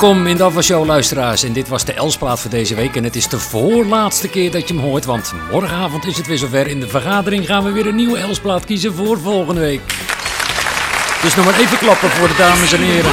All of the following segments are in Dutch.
Welkom in de Show luisteraars en dit was de Elsplaat voor deze week en het is de voorlaatste keer dat je hem hoort, want morgenavond is het weer zover. In de vergadering gaan we weer een nieuwe Elsplaat kiezen voor volgende week. Dus nog maar even klappen voor de dames en heren.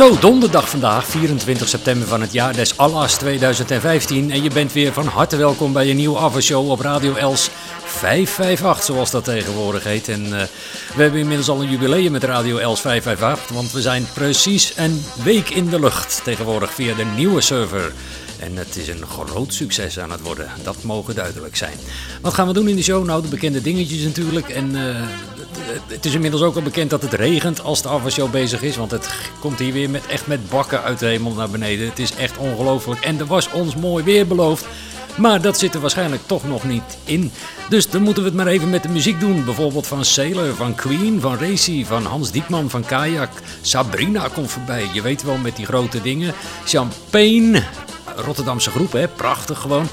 Zo, donderdag vandaag, 24 september van het jaar des Allahs 2015. En je bent weer van harte welkom bij een nieuwe Avashow op Radio Els 558, zoals dat tegenwoordig heet. En eh, we hebben inmiddels al een jubileum met Radio Els 558, want we zijn precies een week in de lucht tegenwoordig via de nieuwe server. En het is een groot succes aan het worden, dat mogen duidelijk zijn. Wat gaan we doen in de show? Nou, de bekende dingetjes natuurlijk. En eh, het is inmiddels ook al bekend dat het regent als de afwasshow bezig is. Want het komt hier weer met, echt met bakken uit de hemel naar beneden. Het is echt ongelooflijk. En er was ons mooi weer beloofd. Maar dat zit er waarschijnlijk toch nog niet in. Dus dan moeten we het maar even met de muziek doen. Bijvoorbeeld van Sailor, van Queen, van Racy, van Hans Diekman, van Kajak. Sabrina komt voorbij. Je weet wel met die grote dingen. Champagne, Rotterdamse groep, hè? prachtig gewoon.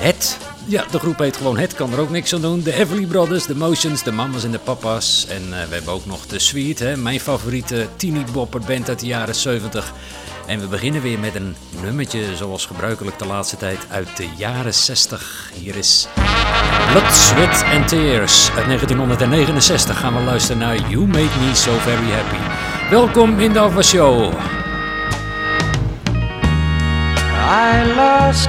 Het, ja, de groep heet gewoon Het, kan er ook niks aan doen. De Everly Brothers, de Motions, de Mamas en de Papa's. En eh, we hebben ook nog de Sweet, hè? mijn favoriete teeny bopper band uit de jaren 70. En we beginnen weer met een nummertje zoals gebruikelijk de laatste tijd uit de jaren 60. Hier is Blood, Sweat and Tears uit 1969 gaan we luisteren naar You Made Me So Very Happy. Welkom in de Alpha Show. I lost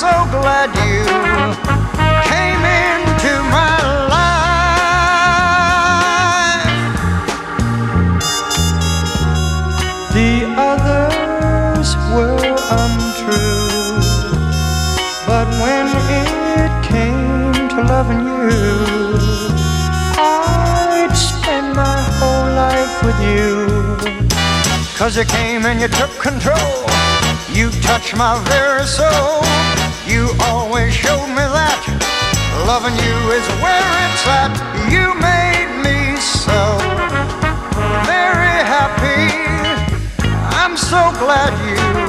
so glad you came into my life. The others were untrue, but when it came to loving you, I'd spend my whole life with you. Cause you came and you took control. You touched my very soul. You always showed me that loving you is where it's at. You made me so very happy. I'm so glad you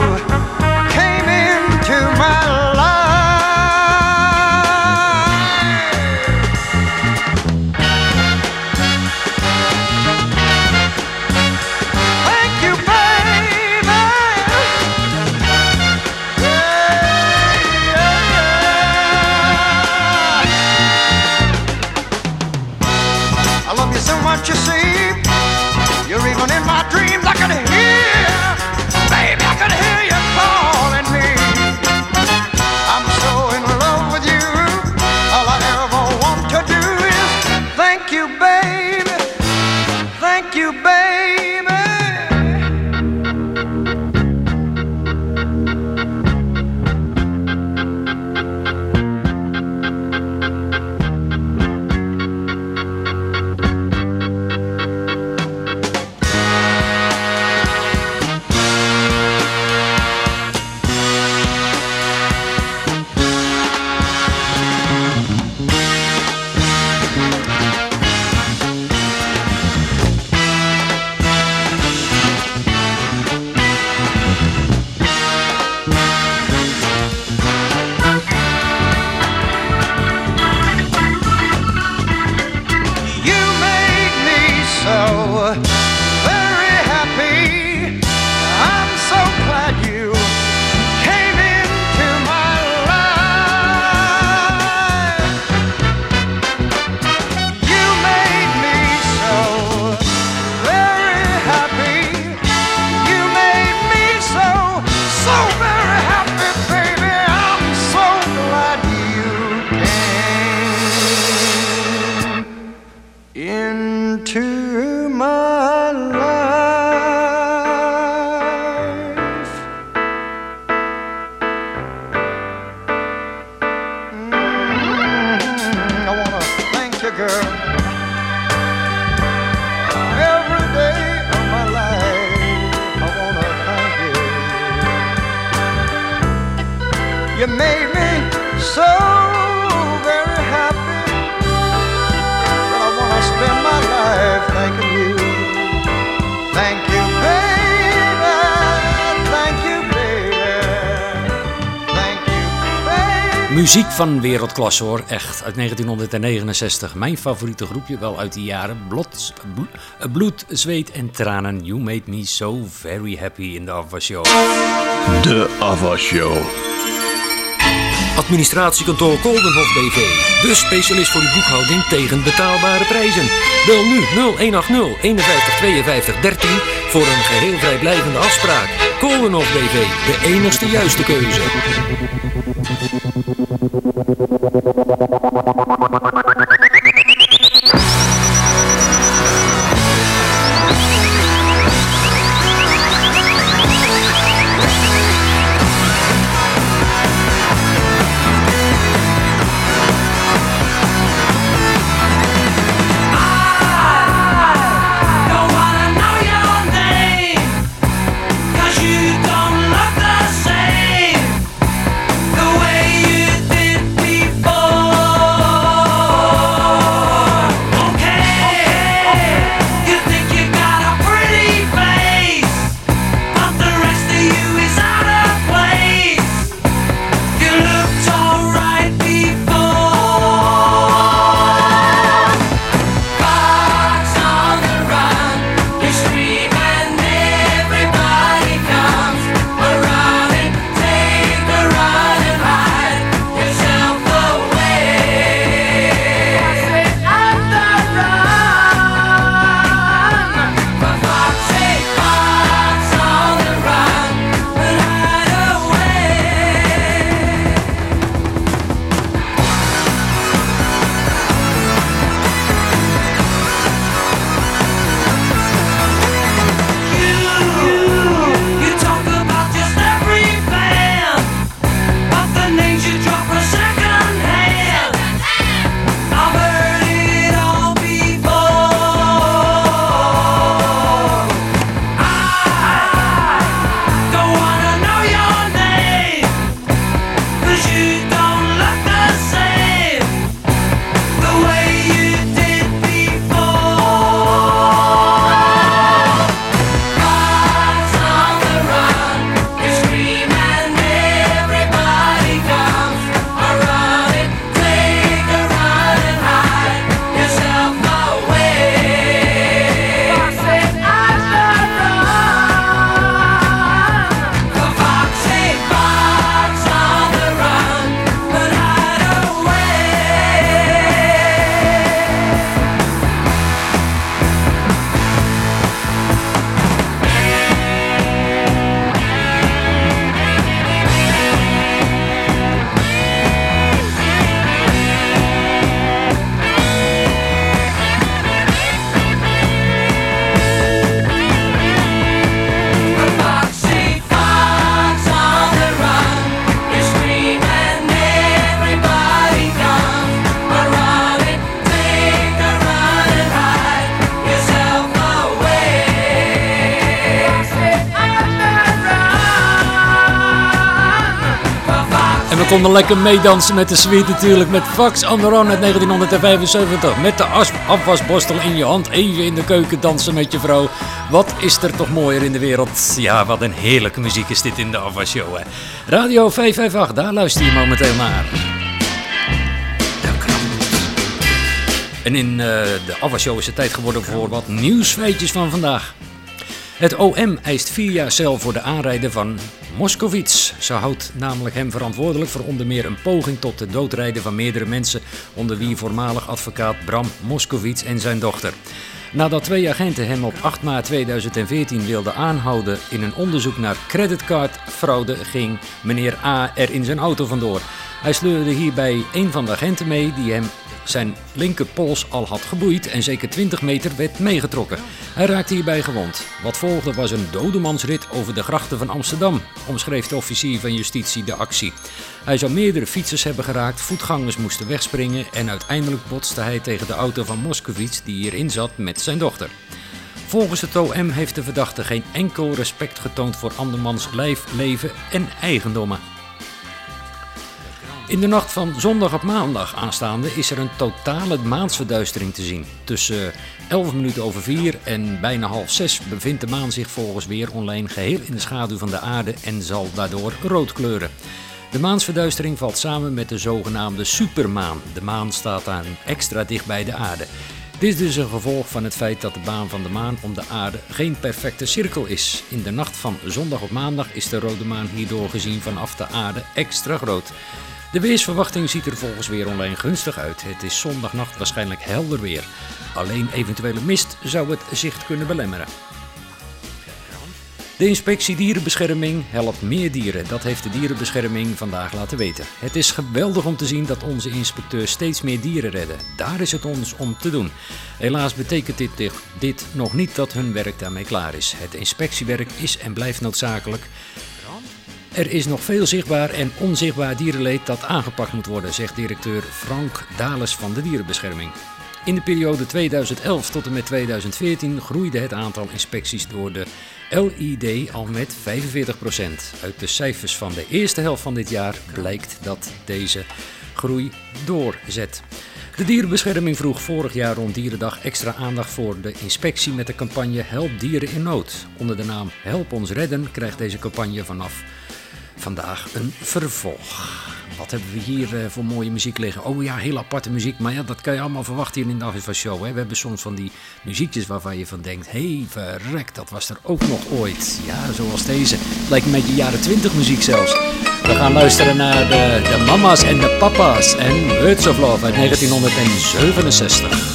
Oh. Muziek van wereldklasse hoor, echt. Uit 1969. Mijn favoriete groepje, wel uit die jaren. Bloed, blo- bloed, zweet en tranen. You made me so very happy in de Ava Show. De Ava Show. Administratiekantoor Koldenhof BV. De specialist voor uw boekhouding tegen betaalbare prijzen. Bel nu 0180 51 52 13 voor een geheel vrijblijvende afspraak. Koldenhof BV, de enigste juiste keuze. Konden lekker meedansen met de suite natuurlijk. Met Fax on Run uit 1975. Met de as- afwasborstel in je hand. Even in de keuken dansen met je vrouw. Wat is er toch mooier in de wereld. Ja, wat een heerlijke muziek is dit in de afwasshow. Hè. Radio 558, daar luister je momenteel naar. En in eh, de afwasshow is het tijd geworden voor wat nieuwsfeitjes van vandaag. Het OM eist vier jaar cel voor de aanrijden van Moskowitz. Ze houdt namelijk hem verantwoordelijk voor onder meer een poging tot het doodrijden van meerdere mensen, onder wie voormalig advocaat Bram Moskowitz en zijn dochter. Nadat twee agenten hem op 8 maart 2014 wilden aanhouden in een onderzoek naar creditcardfraude, ging meneer A er in zijn auto vandoor. Hij sleurde hierbij een van de agenten mee die hem zijn linkerpols al had geboeid en zeker 20 meter werd meegetrokken. Hij raakte hierbij gewond. Wat volgde was een dodemansrit over de grachten van Amsterdam, omschreef de officier van justitie de actie. Hij zou meerdere fietsers hebben geraakt, voetgangers moesten wegspringen en uiteindelijk botste hij tegen de auto van Moskowitz die hierin zat met zijn dochter. Volgens het OM heeft de verdachte geen enkel respect getoond voor andermans lijf, leven en eigendommen. In de nacht van zondag op maandag aanstaande is er een totale maansverduistering te zien. Tussen 11 minuten over 4 en bijna half 6 bevindt de maan zich volgens Weer Online geheel in de schaduw van de aarde en zal daardoor rood kleuren. De maansverduistering valt samen met de zogenaamde supermaan. De maan staat dan extra dicht bij de aarde. Dit is dus een gevolg van het feit dat de baan van de maan om de aarde geen perfecte cirkel is. In de nacht van zondag op maandag is de rode maan hierdoor gezien vanaf de aarde extra groot. De weersverwachting ziet er volgens Weer Online gunstig uit. Het is zondagnacht waarschijnlijk helder weer. Alleen eventuele mist zou het zicht kunnen belemmeren. De inspectie dierenbescherming helpt meer dieren. Dat heeft de dierenbescherming vandaag laten weten. Het is geweldig om te zien dat onze inspecteurs steeds meer dieren redden. Daar is het ons om te doen. Helaas betekent dit, dit nog niet dat hun werk daarmee klaar is. Het inspectiewerk is en blijft noodzakelijk. Er is nog veel zichtbaar en onzichtbaar dierenleed dat aangepakt moet worden, zegt directeur Frank Dales van de Dierenbescherming. In de periode 2011 tot en met 2014 groeide het aantal inspecties door de LID al met 45%. Uit de cijfers van de eerste helft van dit jaar blijkt dat deze groei doorzet. De dierenbescherming vroeg vorig jaar rond Dierendag extra aandacht voor de inspectie met de campagne Help Dieren in Nood. Onder de naam Help ons redden krijgt deze campagne vanaf vandaag een vervolg. Wat hebben we hier eh, voor mooie muziek liggen? Oh ja, heel aparte muziek. Maar ja, dat kan je allemaal verwachten hier in de Avisa Show. Hè. We hebben soms van die muziekjes waarvan je van denkt... Hé, hey, verrek, dat was er ook nog ooit. Ja, zoals deze. Lijkt een beetje jaren 20 muziek zelfs. We gaan luisteren naar de, de mama's en de papa's en Words of Love uit 1967.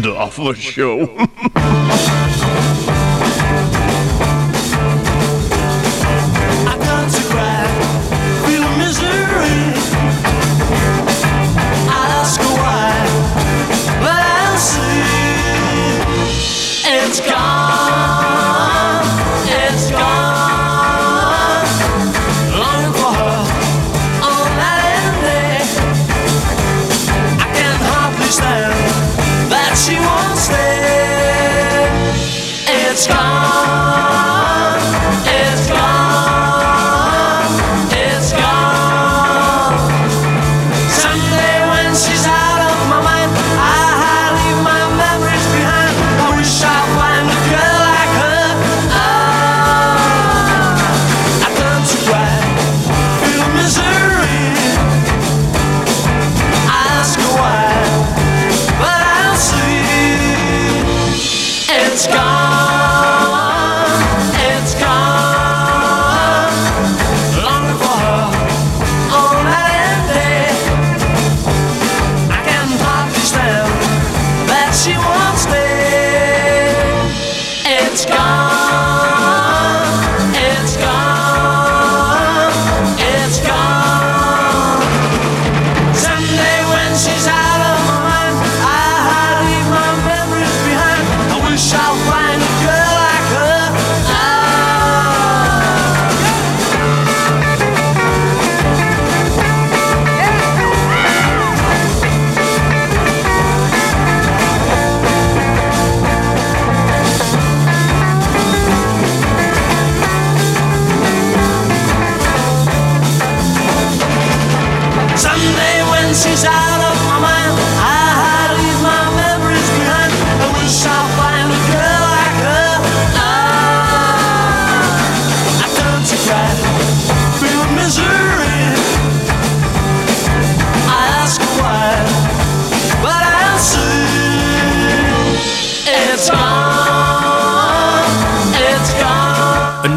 De afwasshow. I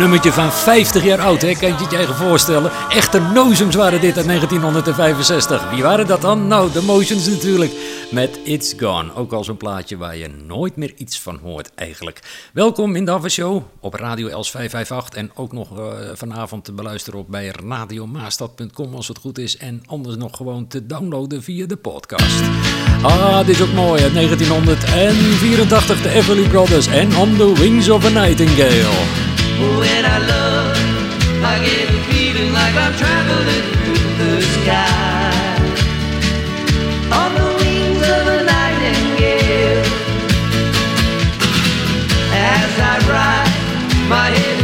nummertje van 50 jaar oud, hè? kan je het je eigen voorstellen. Echte nozems waren dit uit 1965. Wie waren dat dan? Nou, de Motions natuurlijk. Met It's Gone. Ook al zo'n plaatje waar je nooit meer iets van hoort eigenlijk. Welkom in de Show op Radio Els 558. En ook nog eh, vanavond te beluisteren op bij radiomaastad.com als het goed is. En anders nog gewoon te downloaden via de podcast. Ah, dit is ook mooi. Uit 1984 de Everly Brothers en On the Wings of a Nightingale. When I love, I get a feeling like I'm traveling through the sky. On the wings of a nightingale. As I ride, my head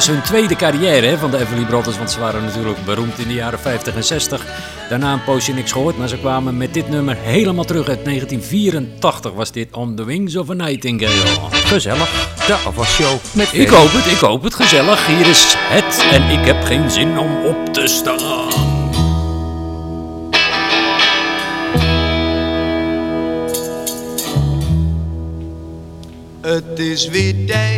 was hun tweede carrière hè, van de Everly Brothers, want ze waren natuurlijk beroemd in de jaren 50 en 60. Daarna een poosje niks gehoord, maar ze kwamen met dit nummer helemaal terug uit 1984 was dit On the Wings of a Nightingale. Gezellig. De afwasshow met Ik hoop het, ik hoop het, gezellig. Hier is het en ik heb geen zin om op te staan. Het is weer tijd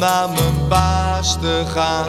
naar mijn baas te gaan.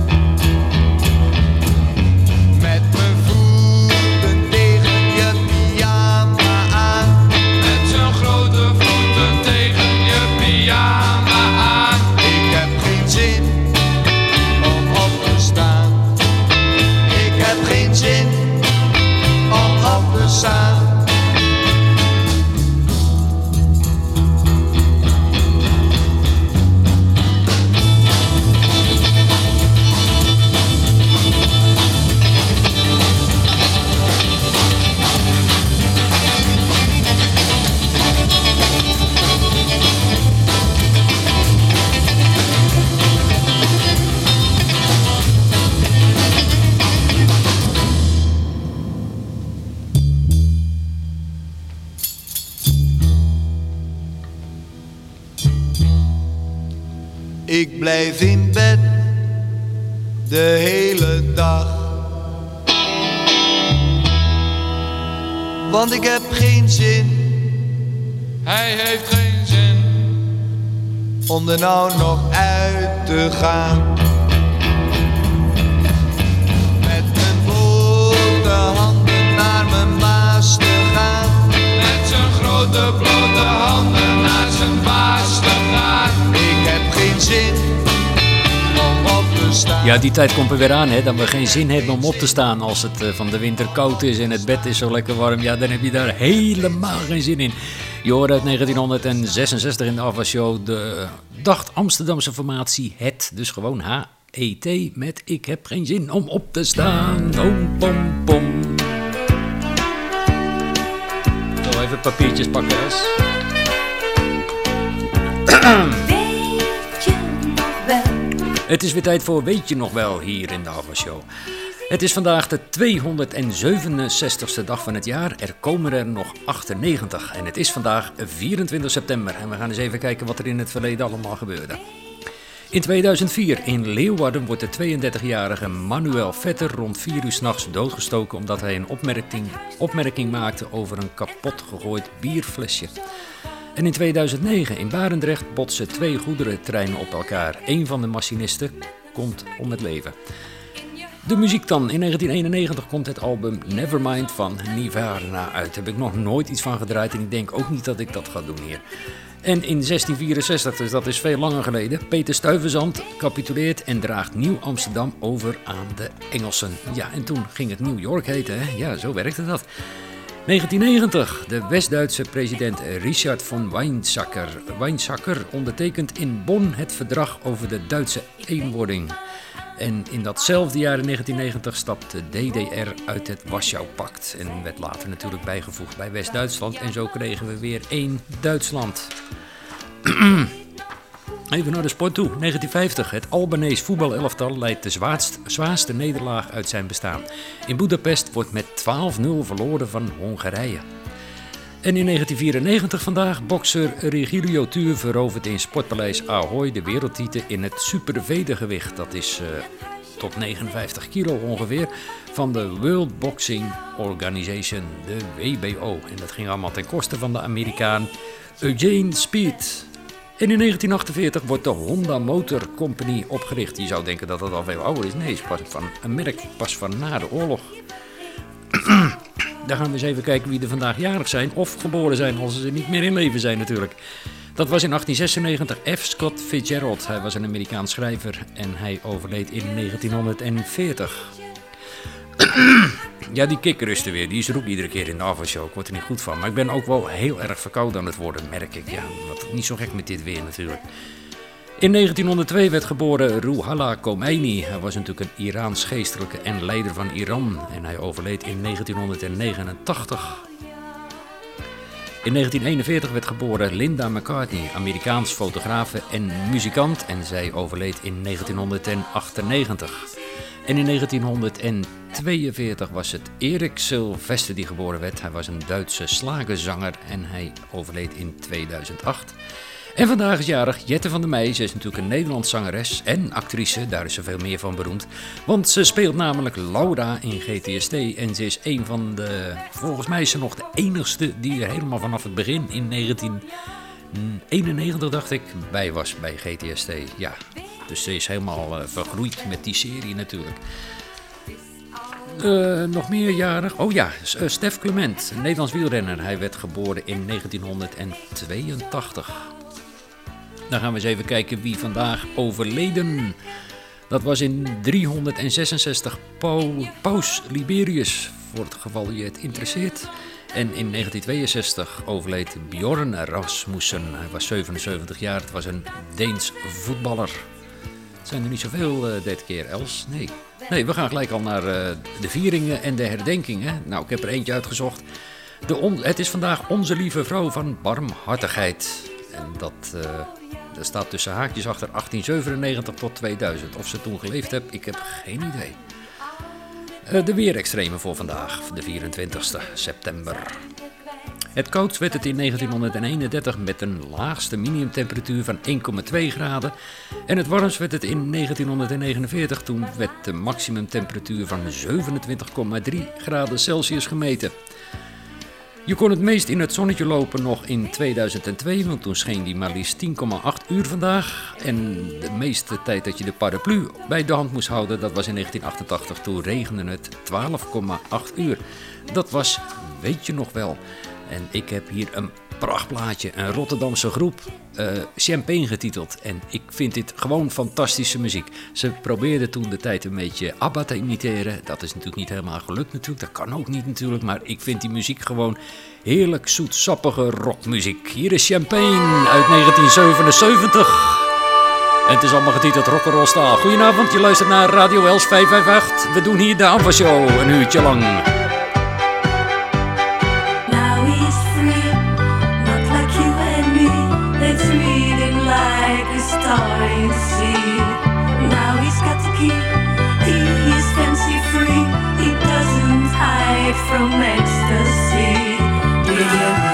Om er nou nog uit te gaan. Met mijn blote handen naar mijn baas te gaan. Met zijn grote blote handen naar zijn baas te gaan. Ik heb geen zin om op te staan. Ja, die tijd komt er weer aan, hè, dat we geen zin hebben om op te staan als het eh, van de winter koud is en het bed is zo lekker warm. Ja, dan heb je daar helemaal geen zin in. Je hoorde uit 1966 in de afwasshow de dacht Amsterdamse formatie Het, dus gewoon H-E-T met Ik heb geen zin om op te staan. Pom, pom, pom. Zo, even papiertjes pakken, Els. Weet je nog wel? Het is weer tijd voor Weet je nog wel hier in de Avashow. Het is vandaag de 267ste dag van het jaar. Er komen er nog 98. En het is vandaag 24 september. En we gaan eens even kijken wat er in het verleden allemaal gebeurde. In 2004 in Leeuwarden wordt de 32-jarige Manuel Vetter rond 4 uur s'nachts doodgestoken omdat hij een opmerking, opmerking maakte over een kapot gegooid bierflesje. En in 2009 in Barendrecht botsen twee goederentreinen op elkaar. Een van de machinisten komt om het leven. De muziek dan. In 1991 komt het album Nevermind van Nirvana uit. Daar heb ik nog nooit iets van gedraaid en ik denk ook niet dat ik dat ga doen hier. En in 1664, dus dat is veel langer geleden, Peter Stuyvesant capituleert en draagt Nieuw Amsterdam over aan de Engelsen. Ja, en toen ging het New York heten, hè? Ja, zo werkte dat. 1990. De West-Duitse president Richard von Weizsäcker, Weizsäcker ondertekent in Bonn het verdrag over de Duitse eenwording. En in datzelfde jaar in 1990 stapt de DDR uit het Warschau-pact en werd later natuurlijk bijgevoegd bij West-Duitsland. En zo kregen we weer één Duitsland. Even naar de sport toe. 1950. Het Albanese voetbalelftal leidt de zwaarst, zwaarste nederlaag uit zijn bestaan. In Budapest wordt met 12-0 verloren van Hongarije. En in 1994 vandaag, bokser Regilio Tuur verovert in Sportpaleis Ahoy de wereldtitel in het supervedegewicht. Dat is eh, tot 59 kilo ongeveer van de World Boxing Organization, de WBO. En dat ging allemaal ten koste van de Amerikaan Eugene Speed. En in 1948 wordt de Honda Motor Company opgericht. Je zou denken dat dat al veel ouder is. Nee, het is van een merk pas van na de oorlog. Daar gaan we eens even kijken wie er vandaag jarig zijn of geboren zijn als ze niet meer in leven zijn natuurlijk. Dat was in 1896 F. Scott Fitzgerald. Hij was een Amerikaans schrijver en hij overleed in 1940. Ja, die kikker is er weer. Die is er ook iedere keer in de avondshow. Ik word er niet goed van. Maar ik ben ook wel heel erg verkouden aan het worden, merk ik. Ja, wat niet zo gek met dit weer natuurlijk. In 1902 werd geboren Ruhollah Khomeini. Hij was natuurlijk een Iraans geestelijke en leider van Iran. En hij overleed in 1989. In 1941 werd geboren Linda McCartney, Amerikaans fotografe en muzikant. En zij overleed in 1998. En in 1942 was het Erik Sylvester die geboren werd. Hij was een Duitse slagerzanger en hij overleed in 2008. En vandaag is jarig Jette van der Meij. Ze is natuurlijk een Nederlands zangeres en actrice. Daar is ze veel meer van beroemd. Want ze speelt namelijk Laura in GTST. En ze is een van de, volgens mij is ze nog de enigste die er helemaal vanaf het begin in 1991 dacht ik bij was bij GTST. Ja, dus ze is helemaal eh, vergroeid met die serie natuurlijk. Eh, nog meer jarig. Oh ja, eh, Stef Clement, Nederlands wielrenner. Hij werd geboren in 1982. Dan gaan we eens even kijken wie vandaag overleden. Dat was in 366 Pau- Paus Liberius, voor het geval je het interesseert. En in 1962 overleed Bjorn Rasmussen. Hij was 77 jaar, het was een Deens voetballer. Het zijn er niet zoveel eh, dit keer, Els. Nee. Nee, we gaan gelijk al naar eh, de vieringen en de herdenkingen. Nou, ik heb er eentje uitgezocht. De het is vandaag Onze Lieve Vrouw van Barmhartigheid. En dat eh, er staat tussen haakjes achter 1897 tot 2000. Of ze toen geleefd heb, ik heb geen idee. Eh, de weerextremen voor vandaag, de 24 september. Het koudst werd het in 1931 met een laagste minimumtemperatuur van 1,2 graden. En het warmst werd het in 1949, toen werd de maximumtemperatuur van 27,3 graden Celsius gemeten. Je kon het meest in het zonnetje lopen nog in 2002, want toen scheen die maar liefst 10,8 uur vandaag. En de meeste tijd dat je de paraplu bij de hand moest houden, dat was in 1988. Toen regende het 12,8 uur. Dat was, weet je nog wel. En ik heb hier een prachtplaatje, een Rotterdamse groep, eh, Champagne getiteld. En ik vind dit gewoon fantastische muziek. Ze probeerden toen de tijd een beetje ABBA te imiteren. Dat is natuurlijk niet helemaal gelukt natuurlijk, dat kan ook niet natuurlijk. Maar ik vind die muziek gewoon heerlijk zoetsappige rockmuziek. Hier is Champagne uit 1977. En het is allemaal getiteld Rock'n'Roll Star. Goedenavond, je luistert naar Radio Els 558. We doen hier de Ava Show, een uurtje lang. Like a star in the sea. Now he's got the key, he is fancy free. He doesn't hide from ecstasy. Do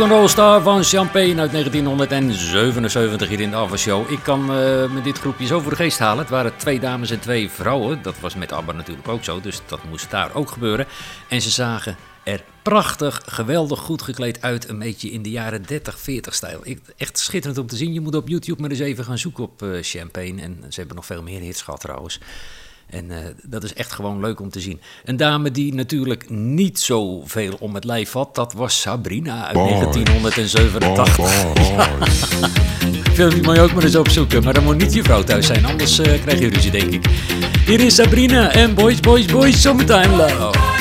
Rock'n'Roll Star van Champagne uit 1977 hier in de Ava Show. Ik kan eh, met dit groepje zo voor de geest halen. Het waren twee dames en twee vrouwen. Dat was met ABBA natuurlijk ook zo, dus dat moest daar ook gebeuren. En ze zagen er prachtig, geweldig goed gekleed uit. Een beetje in de jaren 30, 40 stijl. Echt schitterend om te zien. Je moet op YouTube maar eens even gaan zoeken op eh, Champagne. En ze hebben nog veel meer hits gehad trouwens. En eh, dat is echt gewoon leuk om te zien. Een dame die natuurlijk niet zoveel om het lijf had, dat was Sabrina uit 1987. Ja. Filmpje moet je ook maar eens opzoeken, maar dan moet niet je vrouw thuis zijn, anders eh, krijg je ruzie, denk ik. Hier is Sabrina en Boys, Boys, Boys, Summertime Love.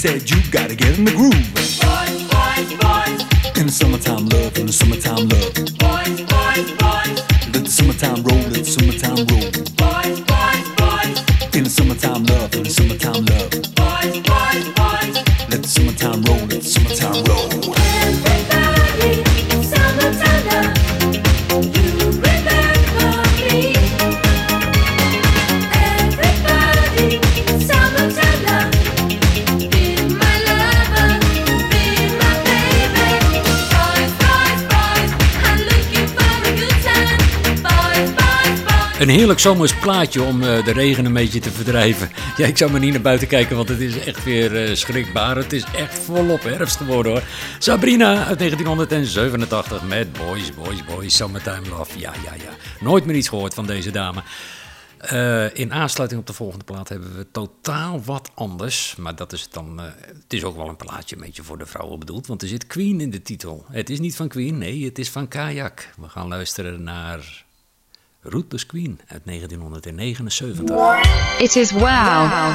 Said you. Gotta get in the groove. Boys, boys, boys, In the summertime love, in the summertime love. boys, boys, boys, Let the summertime roll, let the summertime roll. boys, boys, boys, In the summertime love, heerlijk zomers plaatje om eh, de regen een beetje te verdrijven. Ja, ik zou maar niet naar buiten kijken, want het is echt weer eh, schrikbaar. Het is echt volop herfst geworden hoor. Sabrina uit 1987 met Boys, Boys, Boys, Summertime Love. Ja, ja, ja. Nooit meer iets gehoord van deze dame. Eh, in aansluiting op de volgende plaat hebben we totaal wat anders. Maar dat is dan. het is ook wel een plaatje een beetje voor de vrouwen bedoeld. Want er zit Queen in de titel. Het is niet van Queen, nee, het is van Kajak. We gaan luisteren naar. Rootless Queen uit 1979. It is wow.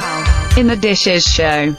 In the Dishes Show.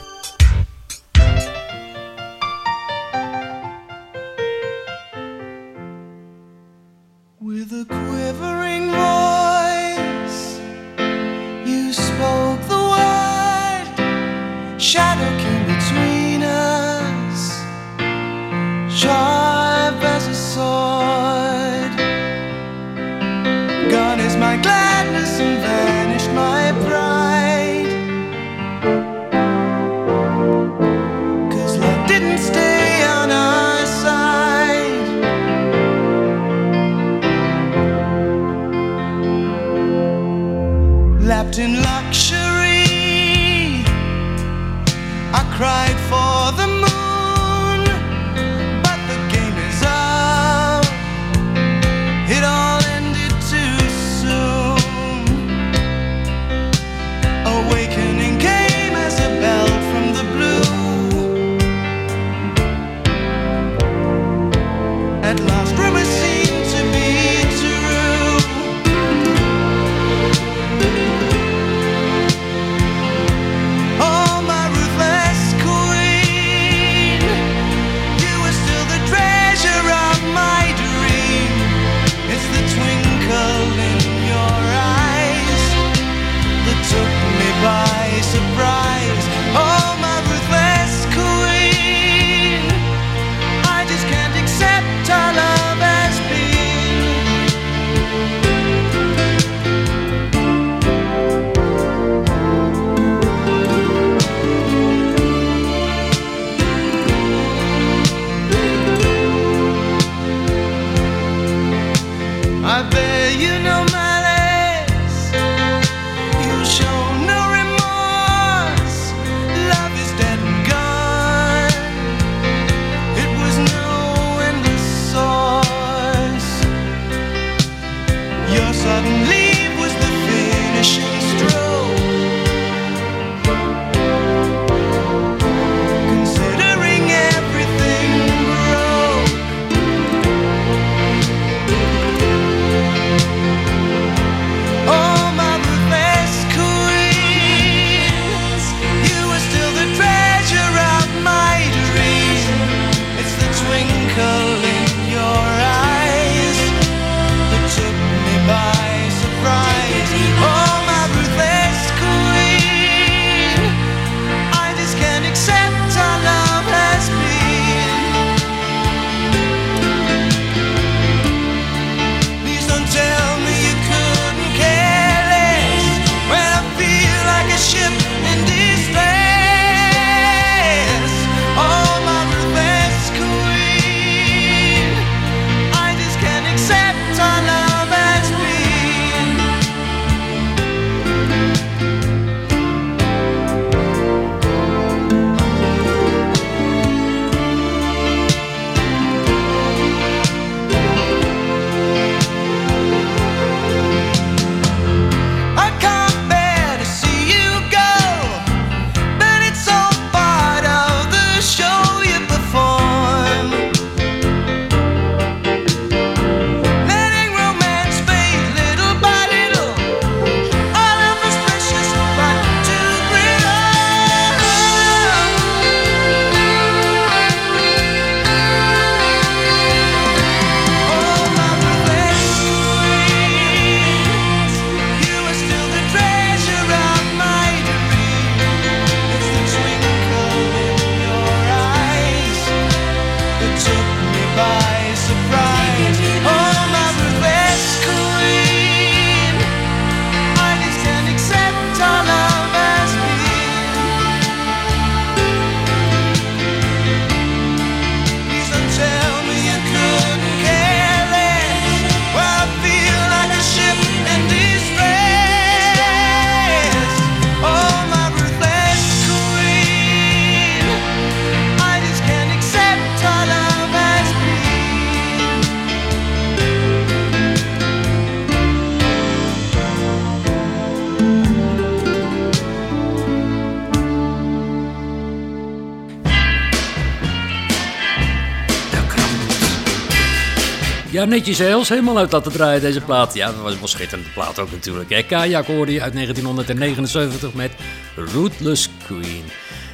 Ja, netjes Els, helemaal uit laten draaien deze plaat. Ja, dat was wel schitterende plaat ook natuurlijk. Kajak hoorde je uit 1979 met Rootless Queen.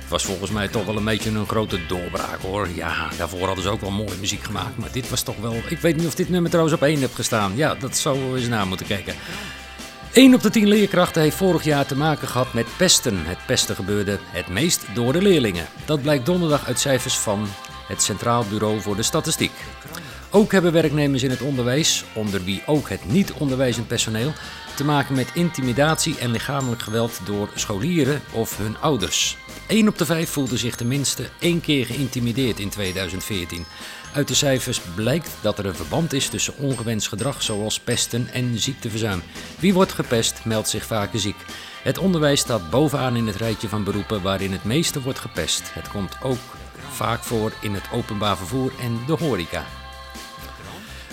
Het was volgens mij toch wel een beetje een grote doorbraak hoor. Ja, daarvoor hadden ze ook wel mooie muziek gemaakt. Maar dit was toch wel... Ik weet niet of dit nummer trouwens op één heeft gestaan. Ja, dat zou we eens na moeten kijken. 1 op de 10 leerkrachten heeft vorig jaar te maken gehad met pesten. Het pesten gebeurde het meest door de leerlingen. Dat blijkt donderdag uit cijfers van het Centraal Bureau voor de Statistiek. Ook hebben werknemers in het onderwijs, onder wie ook het niet-onderwijzend personeel, te maken met intimidatie en lichamelijk geweld door scholieren of hun ouders. 1 op de 5 voelde zich tenminste één keer geïntimideerd in 2014. Uit de cijfers blijkt dat er een verband is tussen ongewenst gedrag zoals pesten en ziekteverzuim. Wie wordt gepest, meldt zich vaker ziek. Het onderwijs staat bovenaan in het rijtje van beroepen waarin het meeste wordt gepest. Het komt ook vaak voor in het openbaar vervoer en de horeca.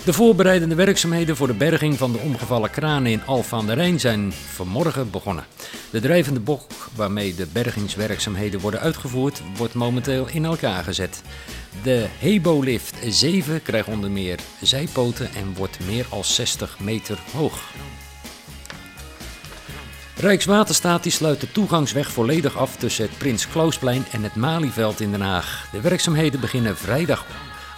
De voorbereidende werkzaamheden voor de berging van de omgevallen kranen in Alphen aan de Rijn zijn vanmorgen begonnen. De drijvende bok waarmee de bergingswerkzaamheden worden uitgevoerd, wordt momenteel in elkaar gezet. De Hebolift 7 krijgt onder meer zijpoten en wordt meer dan 60 meter hoog. Rijkswaterstaat die sluit de toegangsweg volledig af tussen het Prins Klausplein en het Malieveld in Den Haag. De werkzaamheden beginnen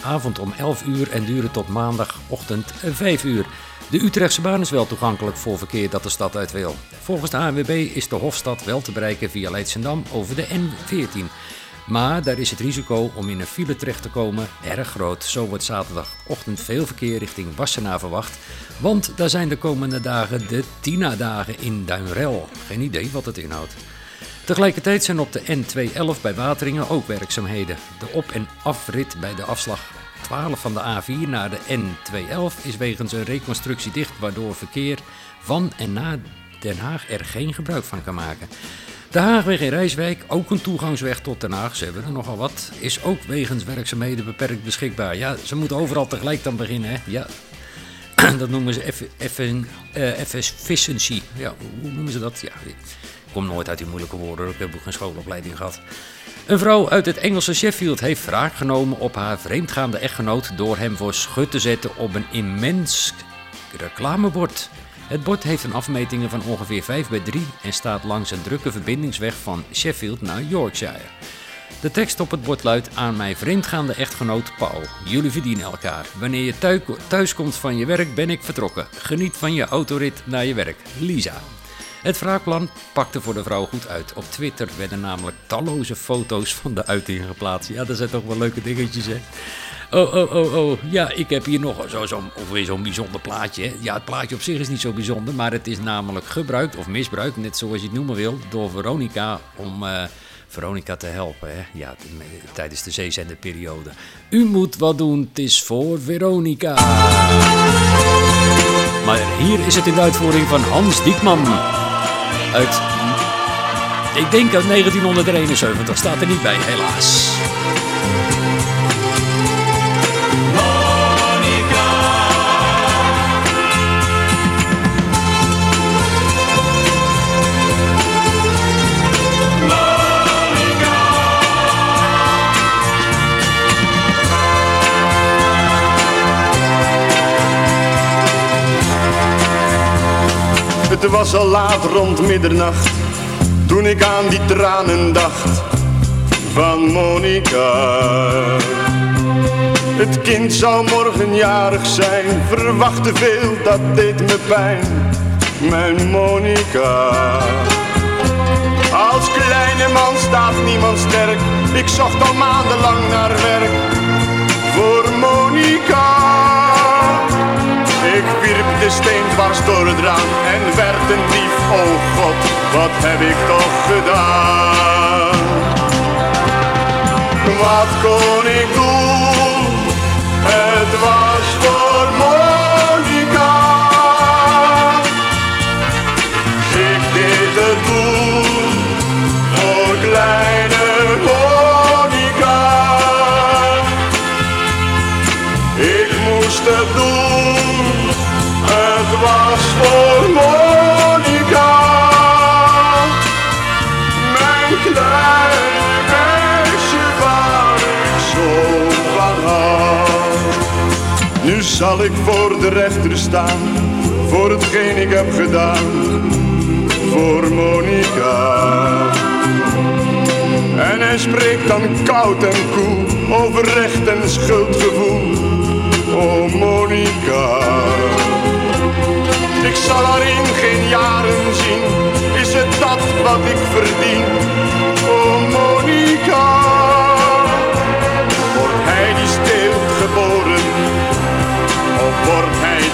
vrijdagavond om 11 uur en duren tot maandagochtend 5 uur. De Utrechtse baan is wel toegankelijk voor verkeer dat de stad uit wil. Volgens de ANWB is de Hofstad wel te bereiken via Leidschendam over de N14. Maar daar is het risico om in een file terecht te komen erg groot. Zo wordt zaterdagochtend veel verkeer richting Wassenaar verwacht. Want daar zijn de komende dagen de Tina-dagen in Duinrel. Geen idee wat het inhoudt. Tegelijkertijd zijn op de N211 bij Wateringen ook werkzaamheden. De op- en afrit bij de afslag 12 van de A4 naar de N211 is wegens een reconstructie dicht, waardoor verkeer van en naar Den Haag er geen gebruik van kan maken. De Haagweg in Rijswijk, ook een toegangsweg tot Den Haag, ze hebben er nogal wat, is ook wegens werkzaamheden beperkt beschikbaar. Ja, ze moeten overal tegelijk dan beginnen, hè? Ja, dat noemen ze eh, efficiency. Ja, hoe noemen ze dat? Ja, kom nooit uit die moeilijke woorden, ik heb ook geen schoolopleiding gehad. Een vrouw uit het Engelse Sheffield heeft wraak genomen op haar vreemdgaande echtgenoot door hem voor schut te zetten op een immens reclamebord. Het bord heeft een afmetingen van ongeveer 5 bij 3 en staat langs een drukke verbindingsweg van Sheffield naar Yorkshire. De tekst op het bord luidt aan mijn vreemdgaande echtgenoot Paul. Jullie verdienen elkaar. Wanneer je thui- thuis komt van je werk ben ik vertrokken. Geniet van je autorit naar je werk. Lisa. Het wraakplan pakte voor de vrouw goed uit. Op Twitter werden namelijk talloze foto's van de uiting geplaatst. Ja, dat zijn toch wel leuke dingetjes, hè? Oh, oh, oh, oh. Ja, ik heb hier nog zo- zo'n of weer zo'n bijzonder plaatje. Ja, het plaatje op zich is niet zo bijzonder, maar het is namelijk gebruikt of misbruikt, net zoals je het noemen wil, door Veronica om eh, Veronica te helpen. Hè? Ja, tijdens de zeezenderperiode. U moet wat doen, het is voor Veronica. Maar hier is het in de uitvoering van Hans Diekman. Uit, ik denk uit 1971, staat er niet bij, helaas. Het was al laat rond middernacht toen ik aan die tranen dacht van Monica. Het kind zou morgen jarig zijn, verwachtte veel, dat deed me pijn, mijn Monica. Als kleine man staat niemand sterk, ik zocht al maandenlang naar werk voor Monica. Ik wierp de steen dwars door het raam en werd een dief. Oh God, wat heb ik toch gedaan? Wat kon ik doen? Het was voor Monica. Ik deed het Monica, Mijn klein meisje waar ik zo van hou. Nu zal ik voor de rechter staan, voor hetgeen ik heb gedaan, voor Monica. En hij spreekt dan koud en koel over recht en schuldgevoel. Oh Monica. Ik zal haar in geen jaren zien, is het dat wat ik verdien? Oh Monica, wordt hij die steelt geboren? Of wordt hij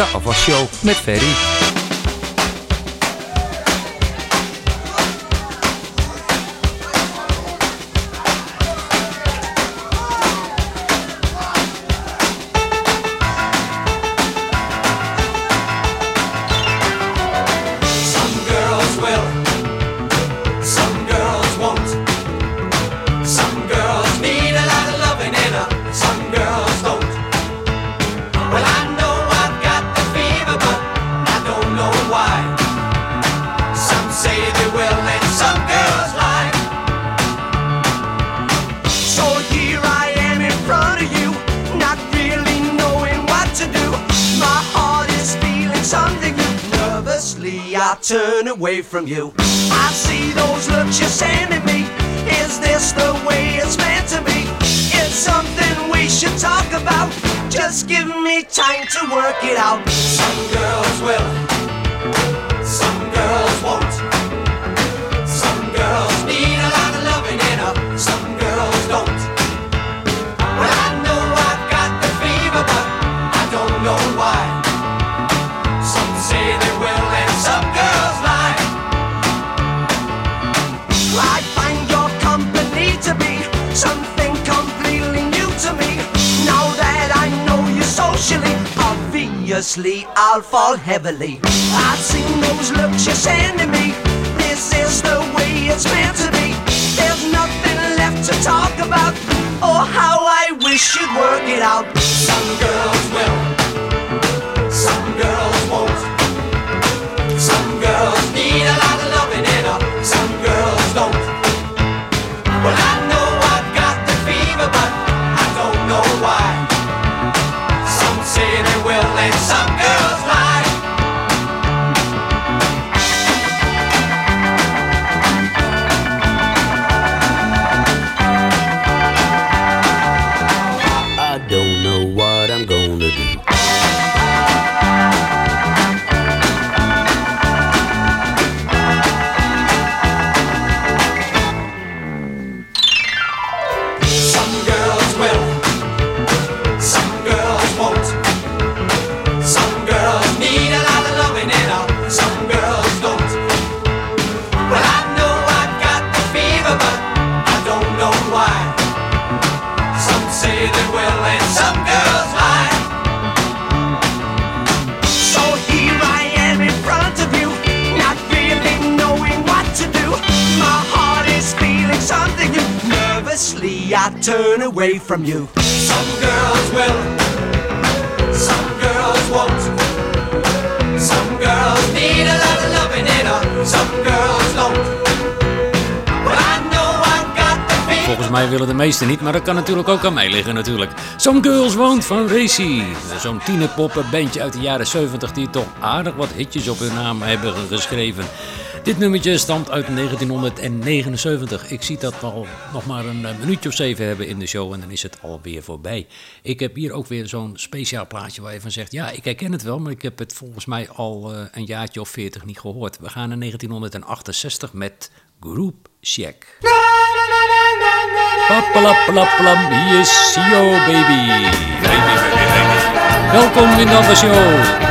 de Afwas Show met Ferry. away from you. I'll fall heavily. I've seen those looks you're sending me. This is the way it's meant to be. There's nothing left to talk about. Oh, how I wish you'd work it out. Some girls will. From you. Some girls will, some girls won't. Some girls need a lot of loving in her, some girls don't. But I know I got the feeling. Volgens mij willen de meesten niet, maar dat kan natuurlijk ook aan mij liggen natuurlijk. Some Girls Won't van Racy. Zo'n tienerpoppen bandje uit de jaren 70 die toch aardig wat hitjes op hun naam hebben geschreven. Dit nummertje stamt uit 1979. Ik zie dat we al nog maar een eh, minuutje of zeven hebben in de show en dan is het alweer voorbij. Ik heb hier ook weer zo'n speciaal plaatje waar je van zegt... ja, ik herken het wel, maar ik heb het volgens mij al eh, een jaartje of veertig niet gehoord. We gaan naar 1968 met Group Check. Pappalappalappalam, hier is Sio baby. Baby, baby, baby. Welkom in de Show.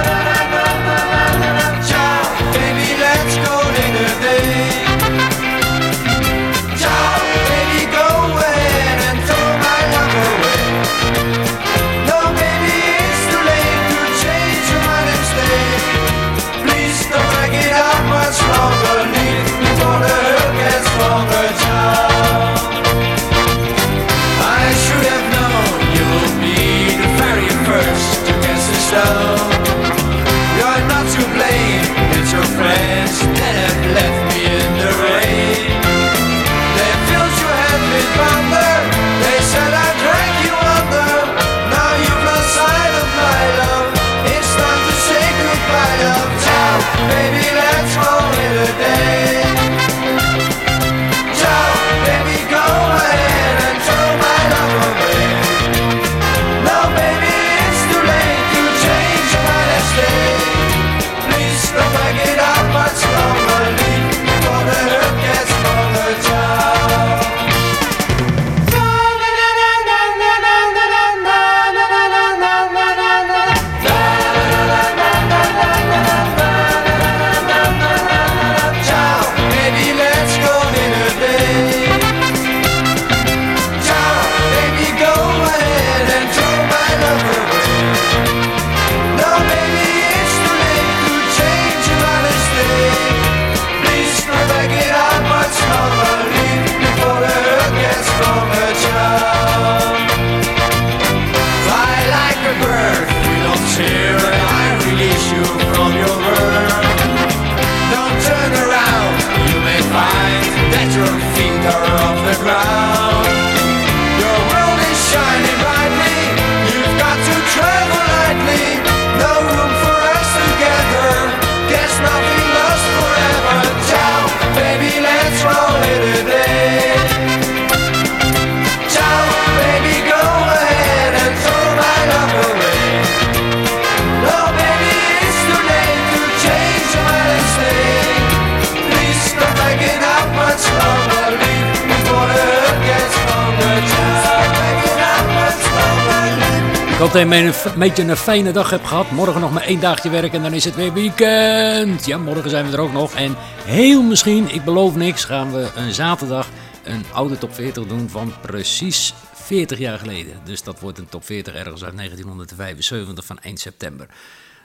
Dat je een beetje een fijne dag hebt gehad. Morgen nog maar één dagje werken en dan is het weer weekend. Ja, morgen zijn we er ook nog. En heel misschien, ik beloof niks, gaan we een zaterdag een oude top 40 doen van precies 40 jaar geleden. Dus dat wordt een top 40 ergens uit 1975 van eind september.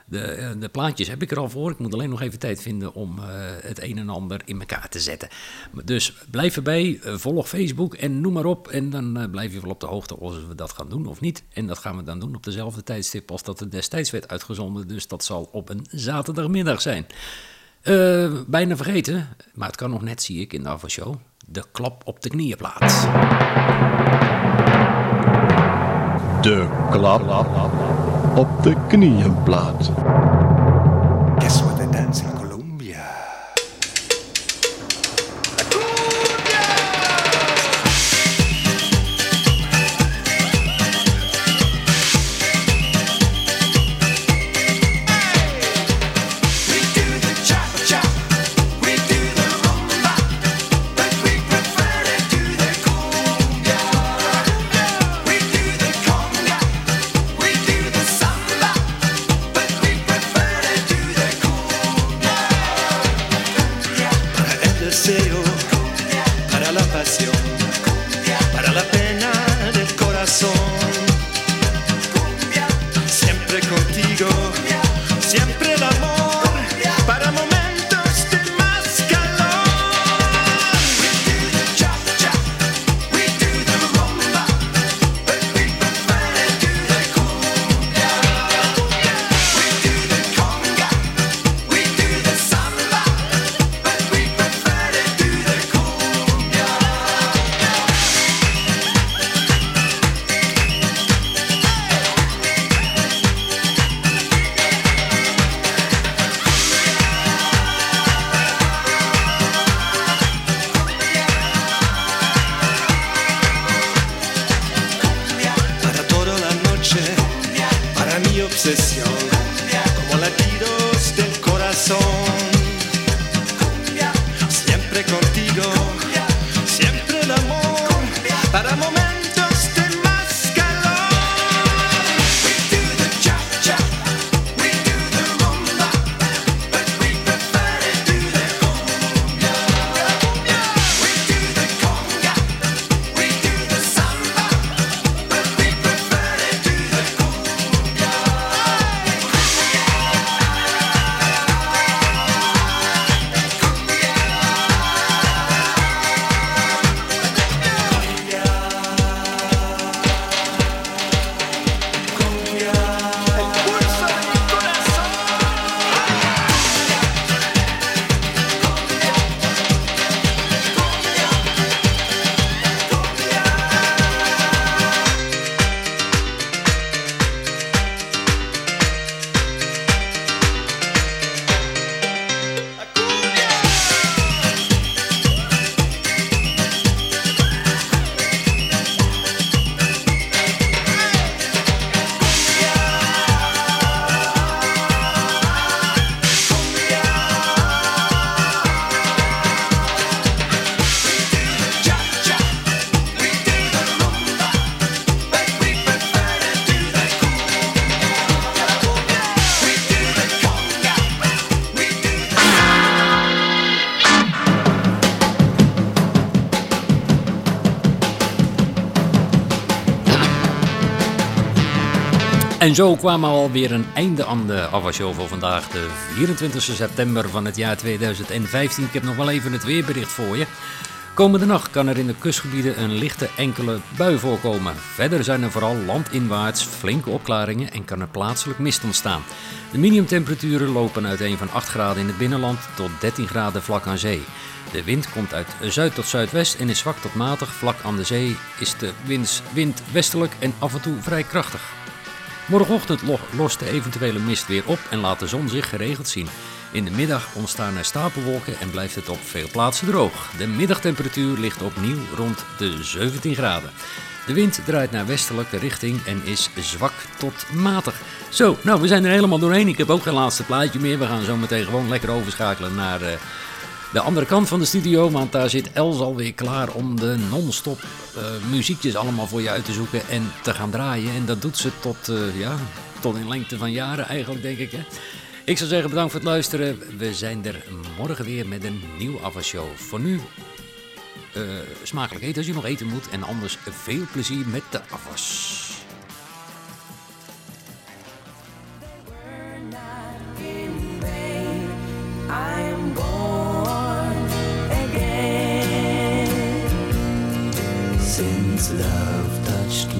De, eh, de plaatjes heb ik er al voor. Ik moet alleen nog even tijd vinden om eh, het een en ander in elkaar te zetten. Dus blijf erbij, eh, volg Facebook en noem maar op. En dan blijf je wel op de hoogte of we dat gaan doen of niet. En dat gaan we dan doen op dezelfde tijdstip als dat het destijds werd uitgezonden. Dus dat zal op een zaterdagmiddag zijn. Bijna vergeten, maar het kan nog net, zie ik in de avondshow. De klap op de knieënplaat. De klap op de knieënplaat. Guess what Zo kwam alweer een einde aan de Avashow voor vandaag, de 24 september van het jaar 2015. Ik heb nog wel even het weerbericht voor je. Komende nacht kan er in de kustgebieden een lichte enkele bui voorkomen. Verder zijn er vooral landinwaarts flinke opklaringen en kan er plaatselijk mist ontstaan. De minimumtemperaturen lopen uiteen van 8 graden in het binnenland tot 13 graden vlak aan zee. De wind komt uit zuid tot zuidwest en is zwak tot matig. Vlak aan de zee is de wind westelijk en af en toe vrij krachtig. Morgenochtend lo- lost de eventuele mist weer op en laat de zon zich geregeld zien. In de middag ontstaan er stapelwolken en blijft het op veel plaatsen droog. De middagtemperatuur ligt opnieuw rond de 17 graden. De wind draait naar westelijke richting en is zwak tot matig. Zo, nou we zijn er helemaal doorheen. Ik heb ook geen laatste plaatje meer. We gaan zo meteen gewoon lekker overschakelen naar eh, de andere kant van de studio. Want daar zit Els alweer klaar om de non-stop eh, muziekjes allemaal voor je uit te zoeken en te gaan draaien. En dat doet ze tot, eh, ja, tot in lengte van jaren eigenlijk, denk ik. Hè? Ik zou zeggen bedankt voor het luisteren. We zijn er morgen weer met een nieuw Avashow. Voor nu eh, smakelijk eten als je nog eten moet. En anders veel plezier met de afwas. I'm Since love touched